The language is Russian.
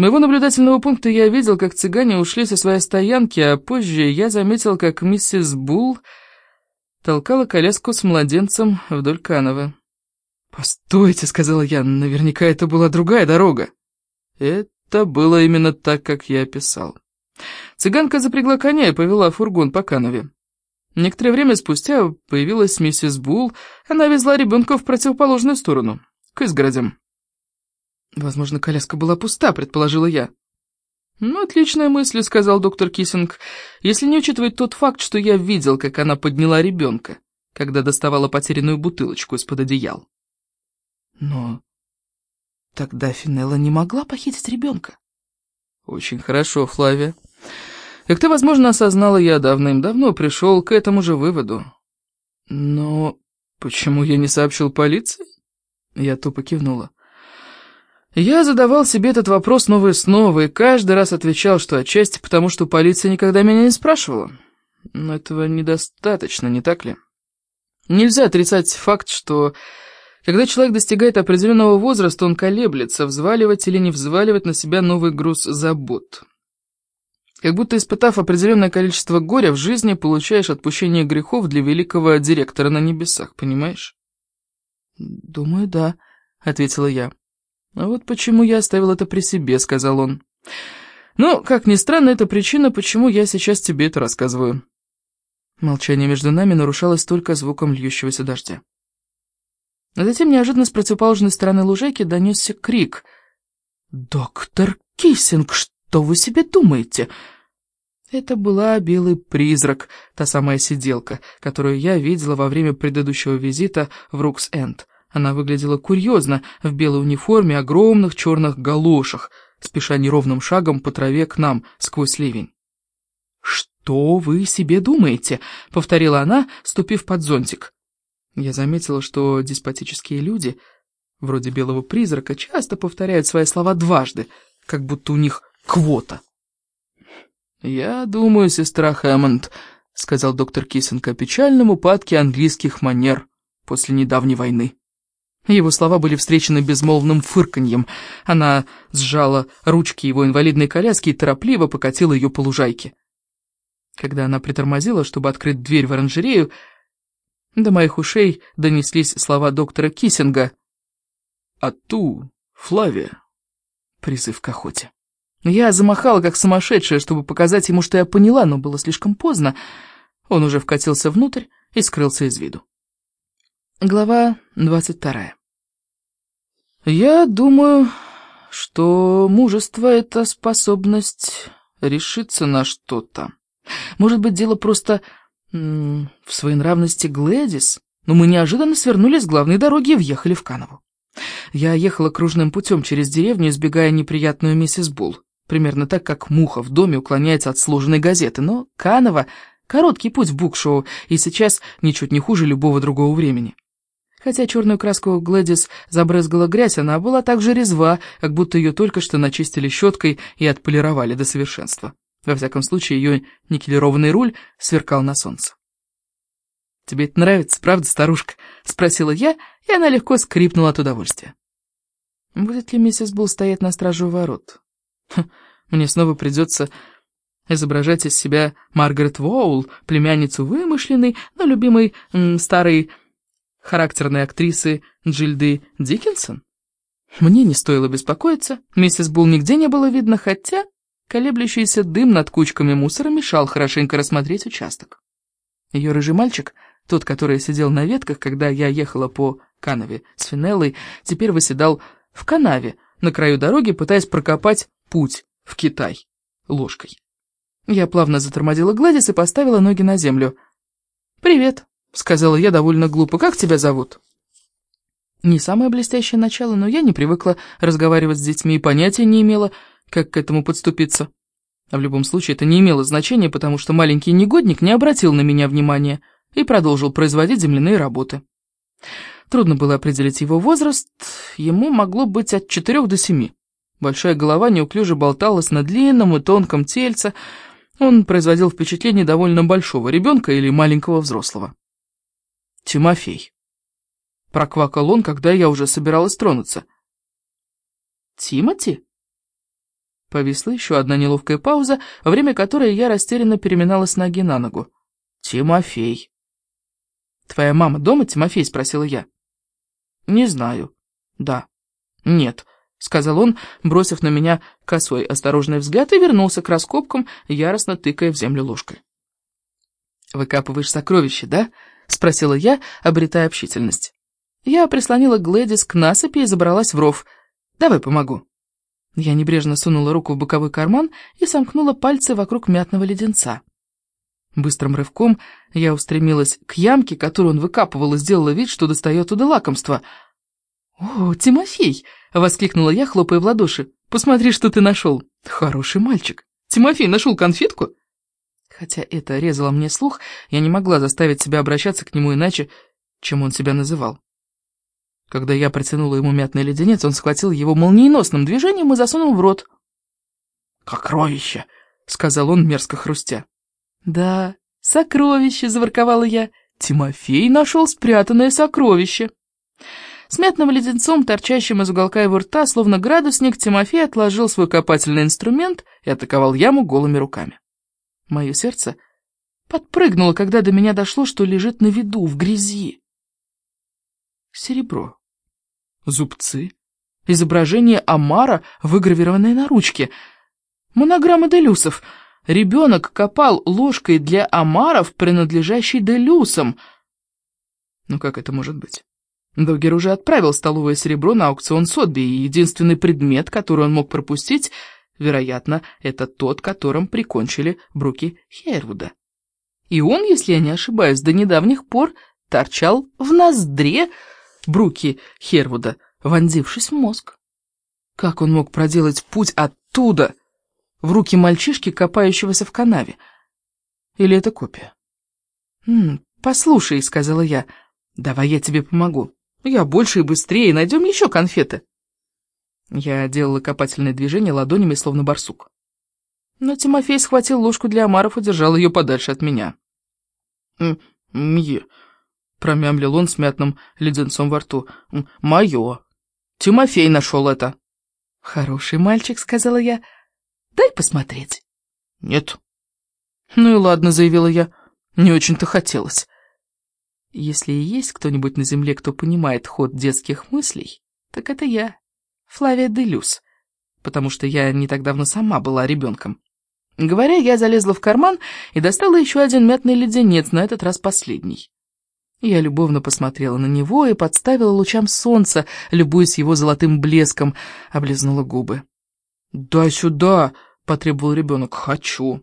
моего наблюдательного пункта я видел, как цыгане ушли со своей стоянки, а позже я заметил, как миссис Булл толкала коляску с младенцем вдоль канавы. «Постойте», — сказала я, — «наверняка это была другая дорога». Это было именно так, как я описал. Цыганка запрягла коня и повела фургон по канаве. Некоторое время спустя появилась миссис Булл, она везла ребенка в противоположную сторону, к изгородям. «Возможно, коляска была пуста», — предположила я. «Ну, отличная мысль», — сказал доктор Киссинг, «если не учитывать тот факт, что я видел, как она подняла ребенка, когда доставала потерянную бутылочку из-под одеял». «Но тогда Финелла не могла похитить ребенка». «Очень хорошо, Флавия. Как ты, возможно, осознала, я давным-давно пришел к этому же выводу. Но почему я не сообщил полиции?» Я тупо кивнула. Я задавал себе этот вопрос снова и снова, и каждый раз отвечал, что отчасти потому, что полиция никогда меня не спрашивала. Но этого недостаточно, не так ли? Нельзя отрицать факт, что когда человек достигает определенного возраста, он колеблется, взваливать или не взваливать на себя новый груз забот. Как будто испытав определенное количество горя в жизни, получаешь отпущение грехов для великого директора на небесах, понимаешь? «Думаю, да», — ответила я. «А вот почему я оставил это при себе», — сказал он. «Ну, как ни странно, это причина, почему я сейчас тебе это рассказываю». Молчание между нами нарушалось только звуком льющегося дождя. А затем неожиданно с противоположной стороны лужайки донесся крик. «Доктор Киссинг, что вы себе думаете?» Это была белый призрак, та самая сиделка, которую я видела во время предыдущего визита в Рукс-Энд. Она выглядела курьезно, в белой униформе, огромных черных галошах, спеша неровным шагом по траве к нам сквозь ливень. «Что вы себе думаете?» — повторила она, ступив под зонтик. Я заметила, что деспотические люди, вроде белого призрака, часто повторяют свои слова дважды, как будто у них квота. «Я думаю, сестра Хэммонд», — сказал доктор Киссинг о печальном упадке английских манер после недавней войны. Его слова были встречены безмолвным фырканьем. Она сжала ручки его инвалидной коляски и торопливо покатила ее по лужайке. Когда она притормозила, чтобы открыть дверь в оранжерею, до моих ушей донеслись слова доктора Киссинга. «А ту, Флавия!» Призыв к охоте. Я замахала, как сумасшедшая, чтобы показать ему, что я поняла, но было слишком поздно. Он уже вкатился внутрь и скрылся из виду. Глава двадцать вторая. Я думаю, что мужество — это способность решиться на что-то. Может быть, дело просто в своенравности Глэдис, но мы неожиданно свернули с главной дороги и въехали в Канову. Я ехала кружным путем через деревню, избегая неприятную миссис Булл, примерно так, как муха в доме уклоняется от сложенной газеты, но Канова — короткий путь в букшоу, и сейчас ничуть не хуже любого другого времени. Хотя черную краску Глэдис забрызгала грязь, она была так же резва, как будто ее только что начистили щеткой и отполировали до совершенства. Во всяком случае, ее никелированный руль сверкал на солнце. «Тебе это нравится, правда, старушка?» — спросила я, и она легко скрипнула от удовольствия. «Будет ли миссис Булл стоять на страже у ворот?» хм, «Мне снова придется изображать из себя Маргарет Воул, племянницу вымышленной, но любимой м, старой характерной актрисы Джильды Диккенсон? Мне не стоило беспокоиться, миссис Булл нигде не было видно, хотя колеблющийся дым над кучками мусора мешал хорошенько рассмотреть участок. Ее рыжий мальчик, тот, который сидел на ветках, когда я ехала по канаве с Финеллой, теперь выседал в канаве на краю дороги, пытаясь прокопать путь в Китай ложкой. Я плавно затормозила Гладис и поставила ноги на землю. «Привет», — сказала я довольно глупо. «Как тебя зовут?» Не самое блестящее начало, но я не привыкла разговаривать с детьми и понятия не имела, как к этому подступиться. А в любом случае это не имело значения, потому что маленький негодник не обратил на меня внимания и продолжил производить земляные работы. Трудно было определить его возраст, ему могло быть от четырех до семи. Большая голова неуклюже болталась на длинном и тонком тельце, он производил впечатление довольно большого ребенка или маленького взрослого. Тимофей. Проквакал он, когда я уже собиралась тронуться. Тимати? Повисла еще одна неловкая пауза, во время которой я растерянно переминала с ноги на ногу. «Тимофей». «Твоя мама дома, Тимофей?» — спросила я. «Не знаю». «Да». «Нет», — сказал он, бросив на меня косой осторожный взгляд и вернулся к раскопкам, яростно тыкая в землю ложкой. «Выкапываешь сокровища, да?» — спросила я, обретая общительность. Я прислонила Глэдис к насыпи и забралась в ров. «Давай помогу». Я небрежно сунула руку в боковой карман и сомкнула пальцы вокруг мятного леденца. Быстрым рывком я устремилась к ямке, которую он выкапывал, и сделала вид, что достает туда лакомство. «О, Тимофей!» — воскликнула я, хлопая в ладоши. «Посмотри, что ты нашел!» «Хороший мальчик! Тимофей нашел конфетку?» Хотя это резало мне слух, я не могла заставить себя обращаться к нему иначе, чем он себя называл. Когда я протянула ему мятный леденец, он схватил его молниеносным движением и засунул в рот. «Сокровище!» — сказал он, мерзко хрустя. «Да, сокровище!» — заворковала я. Тимофей нашел спрятанное сокровище. С мятным леденцом, торчащим из уголка его рта, словно градусник, Тимофей отложил свой копательный инструмент и атаковал яму голыми руками. Мое сердце подпрыгнуло, когда до меня дошло, что лежит на виду, в грязи. Серебро зубцы, изображение омара, выгравированное на ручке, монограмма Делюсов. Ребенок копал ложкой для омаров, принадлежащей Делюсам. Ну как это может быть? Догер уже отправил столовое серебро на аукцион Сотби, и единственный предмет, который он мог пропустить, вероятно, это тот, которым прикончили Бруки Хейрвуда. И он, если я не ошибаюсь, до недавних пор торчал в ноздре Бруки Хервуда, вонзившись в мозг. Как он мог проделать путь оттуда, в руки мальчишки, копающегося в канаве? Или это копия? «М -м, «Послушай», — сказала я, — «давай я тебе помогу. Я больше и быстрее, найдем еще конфеты». Я делала копательное движение ладонями, словно барсук. Но Тимофей схватил ложку для омаров и держал ее подальше от меня. «Мье, Промямлил он с мятным леденцом во рту. «Мое. Тимофей нашел это». «Хороший мальчик», — сказала я. «Дай посмотреть». «Нет». «Ну и ладно», — заявила я. «Не очень-то хотелось». Если и есть кто-нибудь на земле, кто понимает ход детских мыслей, так это я, Флавия Делюс, потому что я не так давно сама была ребенком. Говоря, я залезла в карман и достала еще один мятный леденец, на этот раз последний. Я любовно посмотрела на него и подставила лучам солнца, любуясь его золотым блеском, облизнула губы. «Дай сюда!» — потребовал ребенок. «Хочу!»